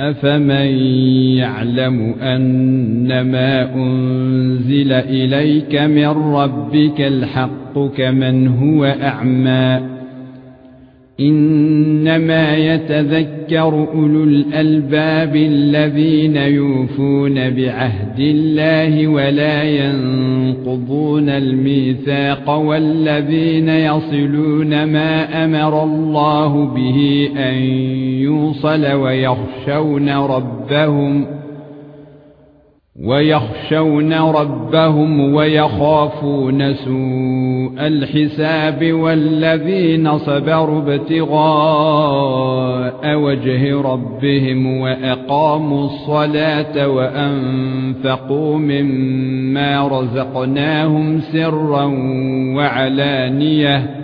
افمن يعلم انما انزل اليك من ربك الحق كمن هو اعمى إنما يتذكر أولو الألباب الذين يوفون بعهد الله ولا ينقضون الميثاق والذين يصلون ما أمر الله به أن يوصل ويخشون ربهم ويخشون ربهم ويخافون سوء الحساب والذين صبروا ابتغاء وجه ربهم وأقاموا الصلاة وأنفقوا مما رزقناهم سرا وعلانية